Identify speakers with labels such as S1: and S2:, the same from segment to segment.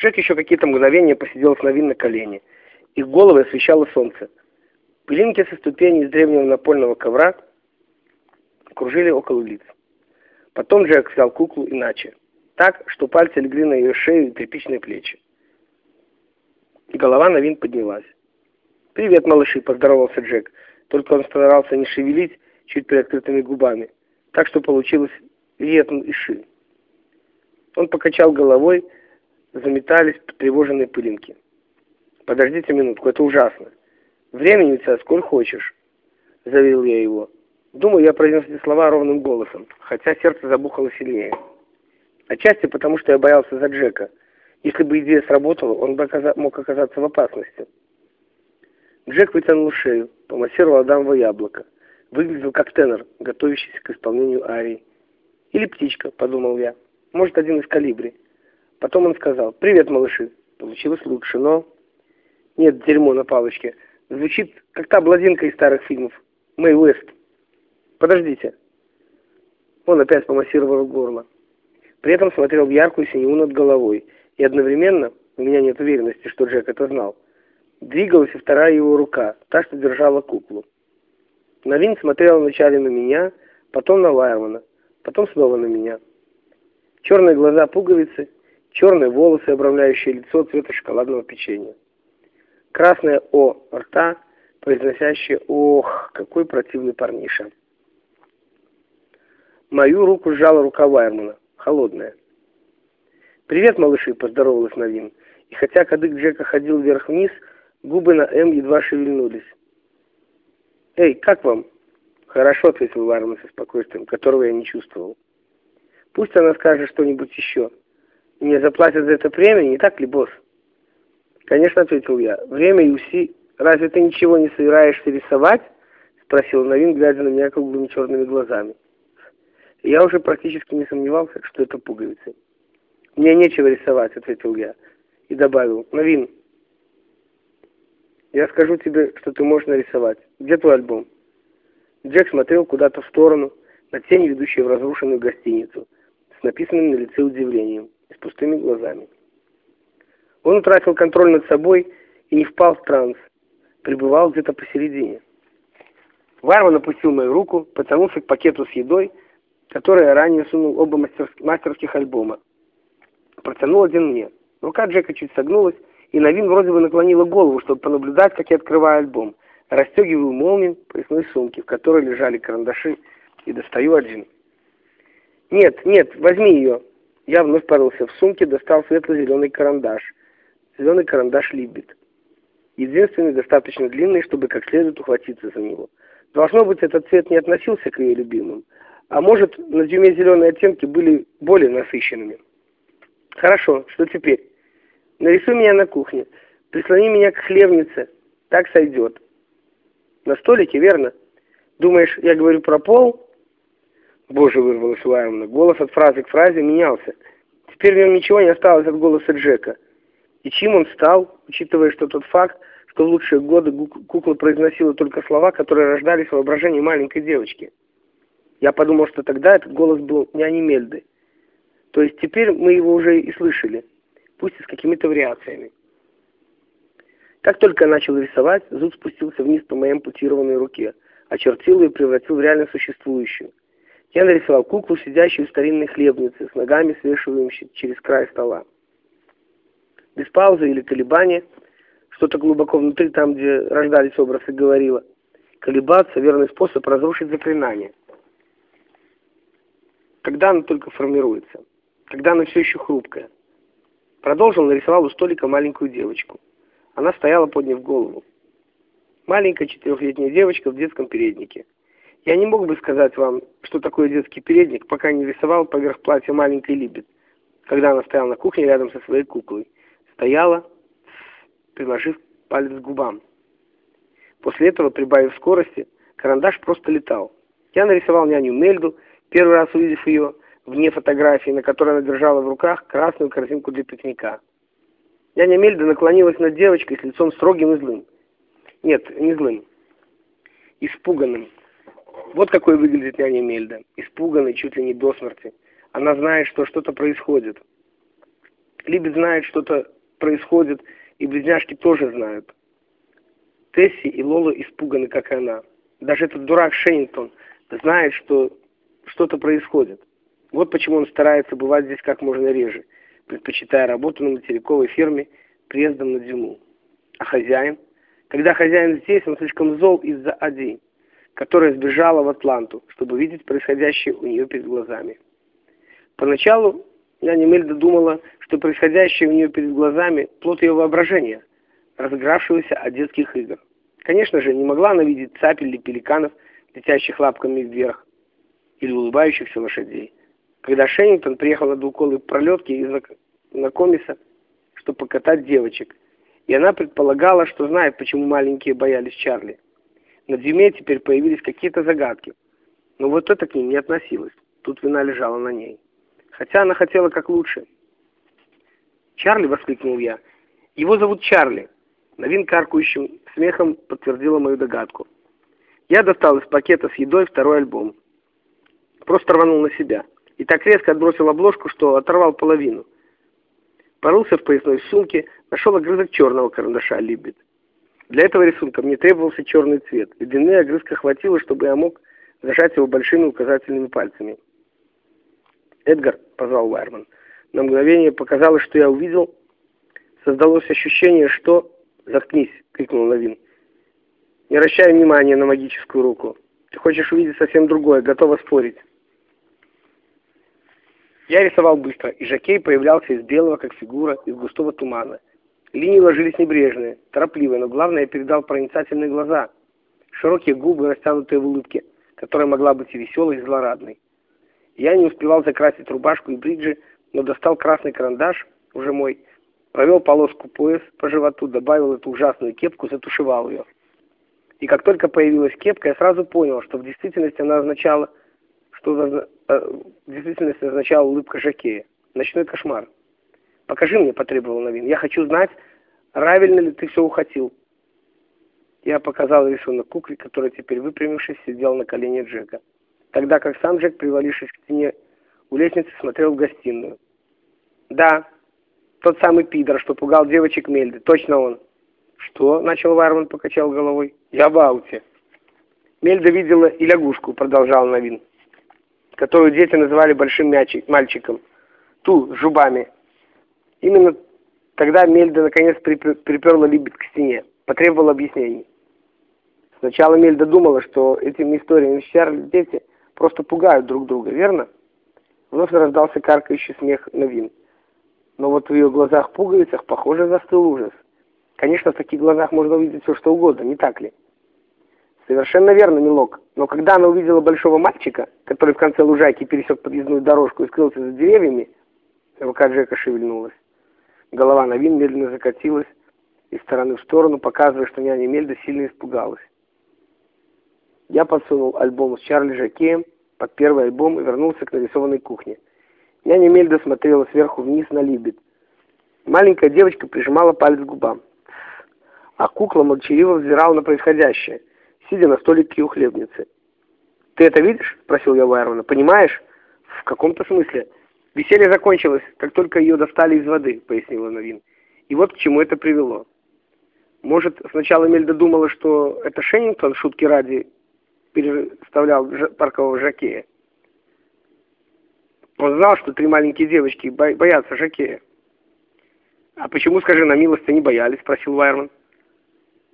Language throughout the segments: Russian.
S1: Джек еще какие-то мгновения посидел с Новин на колени. Их головы освещало солнце. Пылинки со ступеней из древнего напольного ковра кружили около лиц. Потом Джек взял куклу иначе. Так, что пальцы легли на ее шею и тряпичные плечи. Голова Новин поднялась. «Привет, малыши!» — поздоровался Джек. Только он старался не шевелить чуть приоткрытыми губами. Так что получилось «Виетн и Ши». Он покачал головой, заметались тревоженные пылинки. «Подождите минутку, это ужасно. Времени у тебя сколько хочешь», — заверил я его. Думаю, я произнес эти слова ровным голосом, хотя сердце забухало сильнее. Отчасти потому, что я боялся за Джека. Если бы идея сработала, он бы оказа мог оказаться в опасности. Джек вытянул шею, помассировал Адамово яблоко. Выглядел как тенор, готовящийся к исполнению арии. «Или птичка», — подумал я. «Может, один из калибри». Потом он сказал «Привет, малыши». Получилось лучше, но... Нет, дерьмо на палочке. Звучит, как та блондинка из старых фильмов. Мэй Уэст. Подождите. Он опять помассировал горло. При этом смотрел в яркую синеву над головой. И одновременно, у меня нет уверенности, что Джек это знал, двигалась и вторая его рука, та, что держала куклу. Новин смотрел вначале на меня, потом на Вайермана, потом снова на меня. Черные глаза пуговицы, черные волосы, обрамляющие лицо цвета шоколадного печенья. Красное О рта, произносящее «Ох, какой противный парниша». Мою руку сжала рука Вайермана, холодная. «Привет, малыши!» – поздоровалась Новин. И хотя кадык Джека ходил вверх-вниз, губы на «М» едва шевельнулись. «Эй, как вам?» «Хорошо», — ответил Вайерман со спокойствием, которого я не чувствовал. «Пусть она скажет что-нибудь еще. Мне заплатят за это премию, не так ли, босс?» «Конечно», — ответил я. «Время и уси... Разве ты ничего не собираешься рисовать?» — спросил Новин, глядя на меня круглыми черными глазами. Я уже практически не сомневался, что это пуговицы. «Мне нечего рисовать», — ответил я. И добавил. «Новин, я скажу тебе, что ты можешь нарисовать. Где твой альбом?» Джек смотрел куда-то в сторону, на тень, ведущую в разрушенную гостиницу, с написанным на лице удивлением с пустыми глазами. Он утратил контроль над собой и не впал в транс, пребывал где-то посередине. Варван опустил мою руку, потянулся к пакету с едой, который я ранее сунул оба мастерских, мастерских альбома. Протянул один мне. Рука Джека чуть согнулась, и Новин вроде бы наклонила голову, чтобы понаблюдать, как я открываю альбом. Расстегиваю молнию поясной сумки, в которой лежали карандаши, и достаю один. «Нет, нет, возьми ее!» Я вновь порылся в сумке, достал светло-зеленый карандаш. Зеленый карандаш Либбит. Единственный, достаточно длинный, чтобы как следует ухватиться за него. Должно быть, этот цвет не относился к ее любимым. А может, на дюйме зеленые оттенки были более насыщенными. Хорошо, что теперь? Нарисуй меня на кухне. Прислони меня к хлевнице. Так сойдет. На столике, верно? Думаешь, я говорю про пол? Боже, вырвалось у Айрона. Голос от фразы к фразе менялся. Теперь в нем ничего не осталось от голоса Джека. И чьим он стал, учитывая, что тот факт, что в лучшие годы кукла произносила только слова, которые рождались в воображении маленькой девочки. Я подумал, что тогда этот голос был няни Мельды. То есть теперь мы его уже и слышали, пусть и с какими-то вариациями. Как только я начал рисовать, зуд спустился вниз по моей ампутированной руке, очертил ее и превратил в реально существующую. Я нарисовал куклу, сидящую в старинной хлебнице, с ногами свешивающимися через край стола. Без паузы или колебания, что-то глубоко внутри, там, где рождались образы, говорило, колебаться – верный способ разрушить заклинание когда она только формируется, когда она все еще хрупкая. Продолжил, нарисовал у столика маленькую девочку. Она стояла, подняв голову. Маленькая четырехлетняя девочка в детском переднике. Я не мог бы сказать вам, что такое детский передник, пока не рисовал поверх платья маленькой Либет, когда она стояла на кухне рядом со своей куклой. Стояла, приложив палец к губам. После этого, прибавив скорости, карандаш просто летал. Я нарисовал няню Мельду, первый раз увидев ее вне фотографии, на которой она держала в руках красную корзинку для пикника. Няня Мельда наклонилась над девочкой с лицом строгим и злым. Нет, не злым. Испуганным. Вот какой выглядит няня Мельда. Испуганный чуть ли не до смерти. Она знает, что что-то происходит. Либет знает, что-то происходит, и близняшки тоже знают. Тесси и Лола испуганы, как и она. Даже этот дурак Шеннингтон знает, что что-то происходит. Вот почему он старается бывать здесь как можно реже, предпочитая работу на материковой ферме приездом на зиму. А хозяин? Когда хозяин здесь, он слишком зол из-за Ади, которая сбежала в Атланту, чтобы видеть происходящее у нее перед глазами. Поначалу я немедленно думала, что происходящее у нее перед глазами – плод ее воображения, разыгравшегося от детских игр. Конечно же, не могла она видеть цапель или пеликанов, летящих лапками вверх, или улыбающихся лошадей. Когда Шеннингтон приехал на двуколой пролетке из Накомиса, чтобы покатать девочек, и она предполагала, что знает, почему маленькие боялись Чарли. На Дюме теперь появились какие-то загадки, но вот это к ним не относилось. Тут вина лежала на ней. Хотя она хотела как лучше. «Чарли!» — воскликнул я. «Его зовут Чарли!» Новин каркающим смехом подтвердила мою догадку. Я достал из пакета с едой второй альбом. Просто рванул на себя. И так резко отбросил обложку, что оторвал половину. Порылся в поясной сумке, нашел огрызок черного карандаша Либбит. Для этого рисунка мне требовался черный цвет, и длины огрызка хватило, чтобы я мог зажать его большими указательными пальцами. «Эдгар», — позвал Вайерман. На мгновение показалось, что я увидел. Создалось ощущение, что... «Заткнись!» — крикнул Лавин. «Не обращай внимания на магическую руку. Ты хочешь увидеть совсем другое, готова спорить». Я рисовал быстро, и Жакей появлялся из белого, как фигура, из густого тумана. Линии ложились небрежные, торопливые, но главное, передал проницательные глаза, широкие губы, растянутые в улыбке, которая могла быть и веселой, и злорадной. Я не успевал закрасить рубашку и бриджи, но достал красный карандаш, уже мой, провел полоску пояс по животу, добавил эту ужасную кепку, затушевал ее. И как только появилась кепка, я сразу понял, что в действительности она означала что э, в действительности означала улыбка Жакея. Ночной кошмар. «Покажи мне», — потребовал Новин. «Я хочу знать, правильно ли ты все ухватил». Я показал рисунок кукле, который теперь выпрямившись сидел на колене Джека. Тогда как сам Джек, привалившись к стене у лестницы, смотрел в гостиную. «Да, тот самый пидор, что пугал девочек Мельды. Точно он». «Что?» — начал Вайерман, покачал головой. «Я в ауте». «Мельда видела и лягушку», — продолжал Новин которую дети называли большим мячик, мальчиком, ту с зубами. Именно тогда Мельда наконец приперла Либет к стене, потребовала объяснений. Сначала Мельда думала, что этими историями Чарли дети просто пугают друг друга, верно? Вновь раздался каркающий смех Новин. Но вот в ее глазах-пуговицах, похоже, застыл ужас. Конечно, в таких глазах можно увидеть все, что угодно, не так ли? Совершенно верно, милок. Но когда она увидела большого мальчика, который в конце лужайки пересек подъездную дорожку и скрылся за деревьями, рука Джека шевельнулась. Голова Новин медленно закатилась из стороны в сторону, показывая, что няня Мельда сильно испугалась. Я подсунул альбом с Чарли Жакеем под первый альбом и вернулся к нарисованной кухне. Няня Мельда смотрела сверху вниз на Либет. Маленькая девочка прижимала палец к губам. А кукла молчаливо взирала на происходящее сидя на столике у хлебницы. «Ты это видишь?» — спросил я Вайрона. «Понимаешь?» «В каком-то смысле. Веселье закончилось, как только ее достали из воды», — пояснила Новин. «И вот к чему это привело. Может, сначала Мельда думала, что это Шеннингтон шутки ради переставлял паркового жакея. Он знал, что три маленькие девочки боятся жакея. «А почему, скажи на милость, они боялись?» — спросил Вайерман.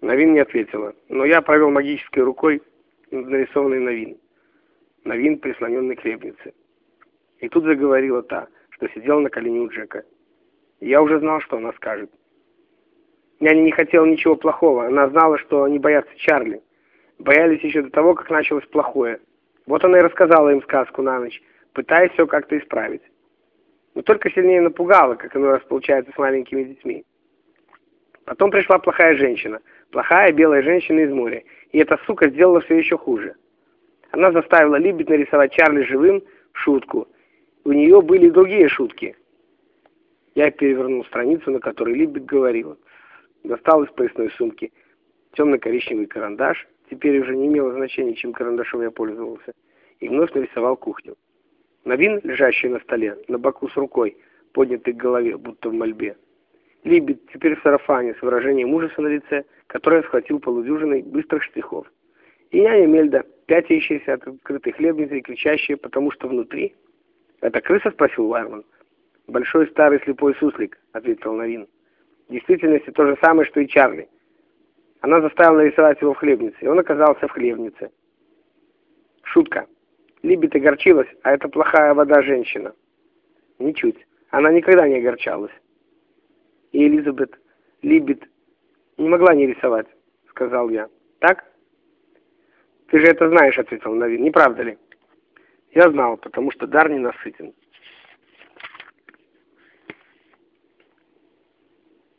S1: Новин не ответила, но я провел магической рукой над нарисованной Новин. Новин, прислоненный к хлебнице. И тут заговорила та, что сидела на колене у Джека. я уже знал, что она скажет. Няня не хотела ничего плохого. Она знала, что они боятся Чарли. Боялись еще до того, как началось плохое. Вот она и рассказала им сказку на ночь, пытаясь все как-то исправить. Но только сильнее напугала, как оно раз получается с маленькими детьми. Потом пришла плохая женщина — Плохая белая женщина из моря. И эта сука сделала все еще хуже. Она заставила Либбит нарисовать Чарли живым шутку. У нее были другие шутки. Я перевернул страницу, на которой Либбит говорила. Достал из поясной сумки темно-коричневый карандаш, теперь уже не имело значения, чем карандашом я пользовался, и вновь нарисовал кухню. Новин, лежащий на столе, на боку с рукой, поднятой к голове, будто в мольбе. Либет теперь в сарафане с выражением ужаса на лице, которое схватил полудюжиной быстрых штрихов. И няня Мельда, пятящаяся от открытой хлебницы и кричащая, потому что внутри... «Это крыса?» — спросил Вайерман. «Большой старый слепой суслик», — ответил Новин. «В действительности то же самое, что и Чарли. Она заставила нарисовать его в хлебнице, и он оказался в хлебнице. Шутка. Либет огорчилась, а это плохая вода женщина. Ничуть. Она никогда не огорчалась. И Элизабет Либет не могла не рисовать, сказал я. Так? Ты же это знаешь, ответил Новин. Не правда ли? Я знал, потому что дар ненасытен.